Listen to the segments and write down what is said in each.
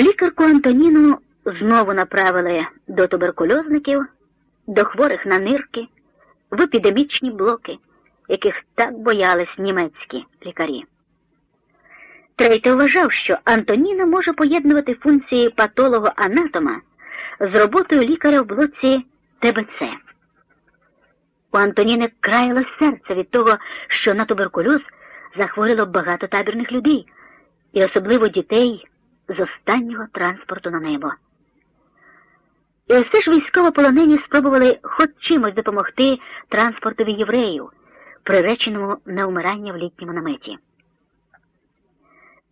Лікарку Антоніну знову направили до туберкульозників, до хворих на нирки, в епідемічні блоки, яких так боялись німецькі лікарі. Третє вважав, що Антоніна може поєднувати функції патолого-анатома з роботою лікаря в блоці ТБЦ. У Антоніни краяло серце від того, що на туберкульоз захворіло багато табірних людей, і особливо дітей з останнього транспорту на небо. І все ж військовополонені спробували хоч чимось допомогти транспортові євреїв, приреченому на умирання в літньому наметі.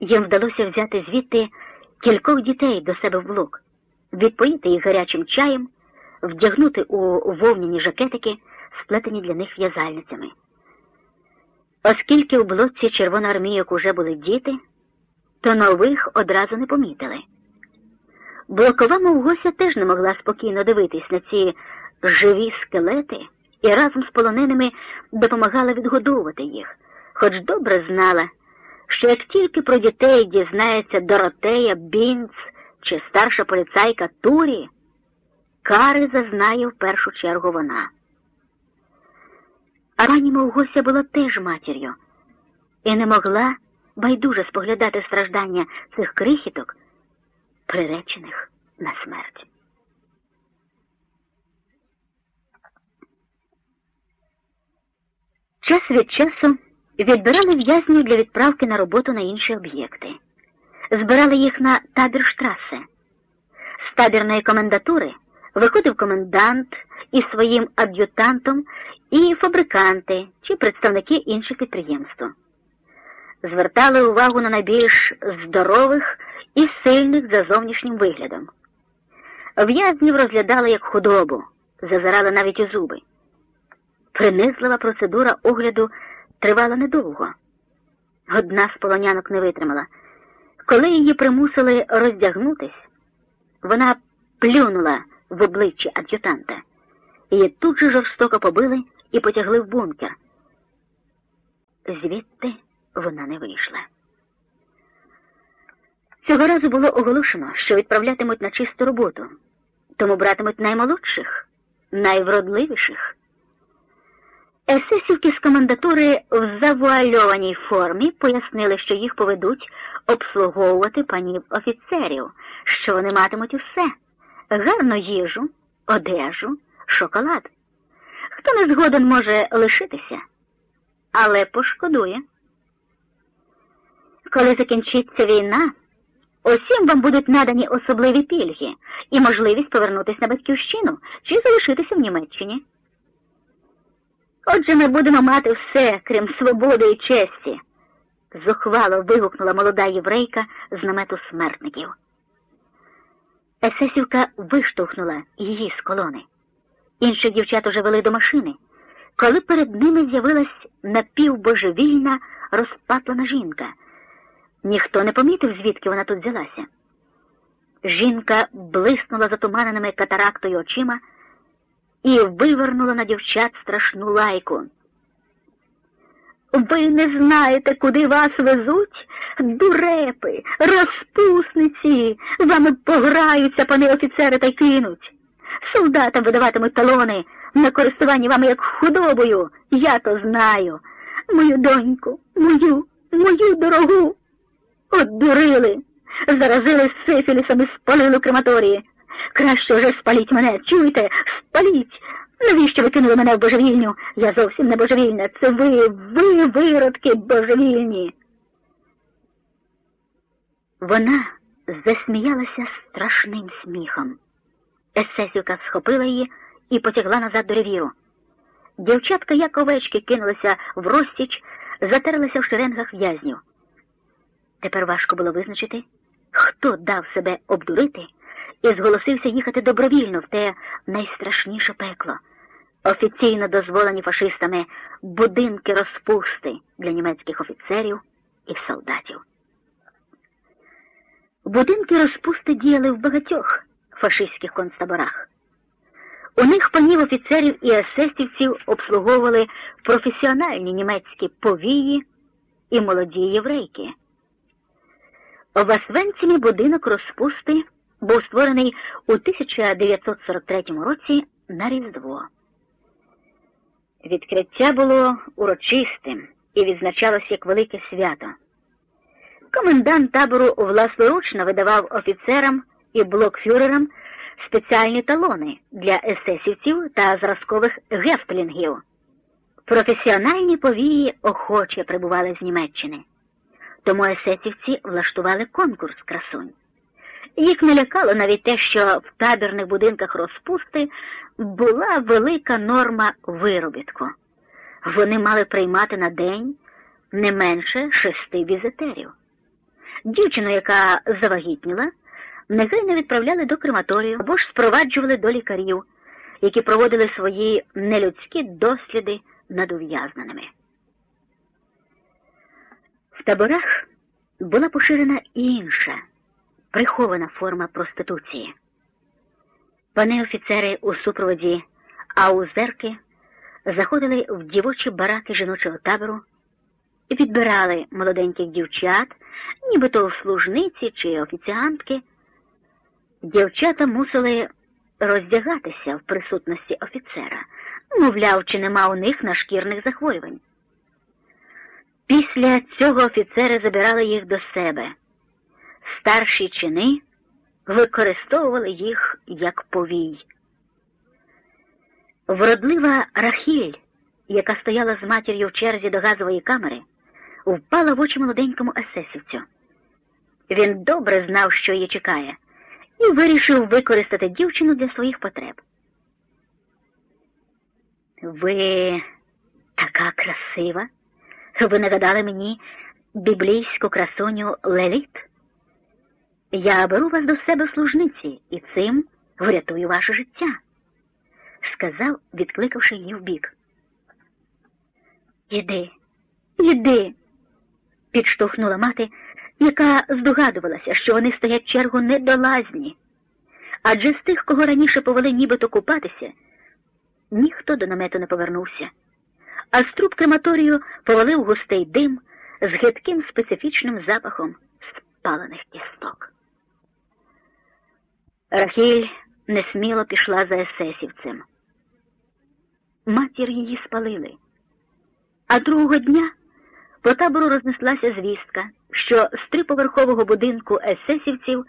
Їм вдалося взяти звідти кількох дітей до себе в блок, відпоїти їх гарячим чаєм, вдягнути у вовняні жакетики, сплетені для них в'язальницями. Оскільки у блоці червоноармійок уже були діти, то нових одразу не помітили. Блокова Мовгося теж не могла спокійно дивитись на ці живі скелети і разом з полоненими допомагала відгодовувати їх, хоч добре знала, що як тільки про дітей дізнається Доротея, Бінц чи старша поліцайка Турі, кари зазнає в першу чергу вона. А пані Мовгося була теж матір'ю і не могла байдуже споглядати страждання цих крихіток, приречених на смерть. Час від часу відбирали в'язнів для відправки на роботу на інші об'єкти, збирали їх на табірштрасе. З табірної комендатури виходив комендант із своїм ад'ютантом і фабриканти чи представники інших підприємств. Звертали увагу на найбільш здорових і сильних за зовнішнім виглядом. В'язнів розглядали як худобу, зазирали навіть у зуби. Принизлива процедура огляду тривала недовго. Одна з полонянок не витримала. Коли її примусили роздягнутись, вона плюнула в обличчя ад'ютанта. Її тут же жорстоко побили і потягли в бункер. Звідти вона не вийшла. Цього разу було оголошено, що відправлятимуть на чисту роботу, тому братимуть наймолодших, найвродливіших. Есесівки з комендатури в завуальованій формі пояснили, що їх поведуть обслуговувати панів офіцерів, що вони матимуть усе гарну їжу, одежу, шоколад. Хто не згоден може лишитися, але пошкодує. Коли закінчиться війна, усім вам будуть надані особливі пільги і можливість повернутися на батьківщину чи залишитися в Німеччині. Отже, ми будемо мати все, крім свободи і честі, зухвало вигукнула молода єврейка з намету смертників. Есесівка виштовхнула її з колони. Інших дівчат уже вели до машини, коли перед ними з'явилась напівбожевільна розпатлана жінка. Ніхто не помітив, звідки вона тут взялася. Жінка блиснула затуманеними катарактою очима і вивернула на дівчат страшну лайку. Ви не знаєте, куди вас везуть? Дурепи, розпусниці, вами пограються, пани офіцери, та й кинуть. Солдатам видаватимуть талони на користування вами як худобою. Я то знаю. Мою доньку, мою, мою дорогу. От заразили сифілісом і спалили крематорії. Краще вже спаліть мене, чуєте? Спаліть. Навіщо ви кинули мене в божевільню? Я зовсім не божевільна. Це ви, ви, виродки божевільні. Вона засміялася страшним сміхом. Есесівка схопила її і потягла назад до ревіру. Дівчатка, як овечки, кинулися в розтіч, затерлися в шеренгах в'язнів. Тепер важко було визначити, хто дав себе обдурити і зголосився їхати добровільно в те найстрашніше пекло, офіційно дозволені фашистами будинки розпусти для німецьких офіцерів і солдатів. Будинки розпусти діяли в багатьох фашистських концтаборах. У них панів офіцерів і есестівців обслуговували професіональні німецькі повії і молоді єврейки. В Освенцімі будинок розпусти був створений у 1943 році на Різдво. Відкриття було урочистим і відзначалось як велике свято. Комендант табору власноручно видавав офіцерам і блокфюрерам спеціальні талони для есесівців та зразкових гефтлінгів. Професіональні повії охоче прибували з Німеччини, тому есесівці влаштували конкурс красунь. Їх не лякало навіть те, що в табірних будинках розпусти була велика норма виробітку. Вони мали приймати на день не менше шести візитерів. Дівчину, яка завагітніла, негайно відправляли до крематорію або ж спроваджували до лікарів, які проводили свої нелюдські досліди над ув'язненими. Таборах була поширена інша прихована форма проституції. Пани офіцери у супроводі аузерки заходили в дівочі бараки жіночого табору і підбирали молоденьких дівчат, нібито служниці чи офіціантки. Дівчата мусили роздягатися в присутності офіцера, мовляв, чи нема у них нашкірних захворювань. Після цього офіцери забирали їх до себе. Старші чини використовували їх як повій. Вродлива Рахіль, яка стояла з матір'ю в черзі до газової камери, впала в очі молоденькому есесівцю. Він добре знав, що її чекає, і вирішив використати дівчину для своїх потреб. Ви така красива. Ви нагадали мені біблійську красуню Леліт. Я беру вас до себе служниці і цим врятую ваше життя, сказав, відкликавши її вбік. Іди, іди, підштовхнула мати, яка здогадувалася, що вони стоять чергу не до лазні. Адже з тих, кого раніше повели нібито купатися, ніхто до намету не повернувся, а з труб крематорію повалив густий дим з гидким специфічним запахом спалених кісток. Рахіль несміло пішла за есесівцем. Матір її спалили. А другого дня по табору рознеслася звістка, що з триповерхового будинку есесівців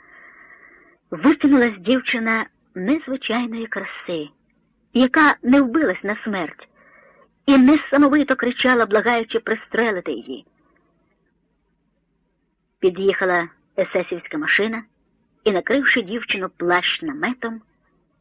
викинулась дівчина незвичайної краси, яка не вбилась на смерть і несамовито кричала, благаючи пристрелити її. Під'їхала есесівська машина і, накривши дівчину плащ наметом,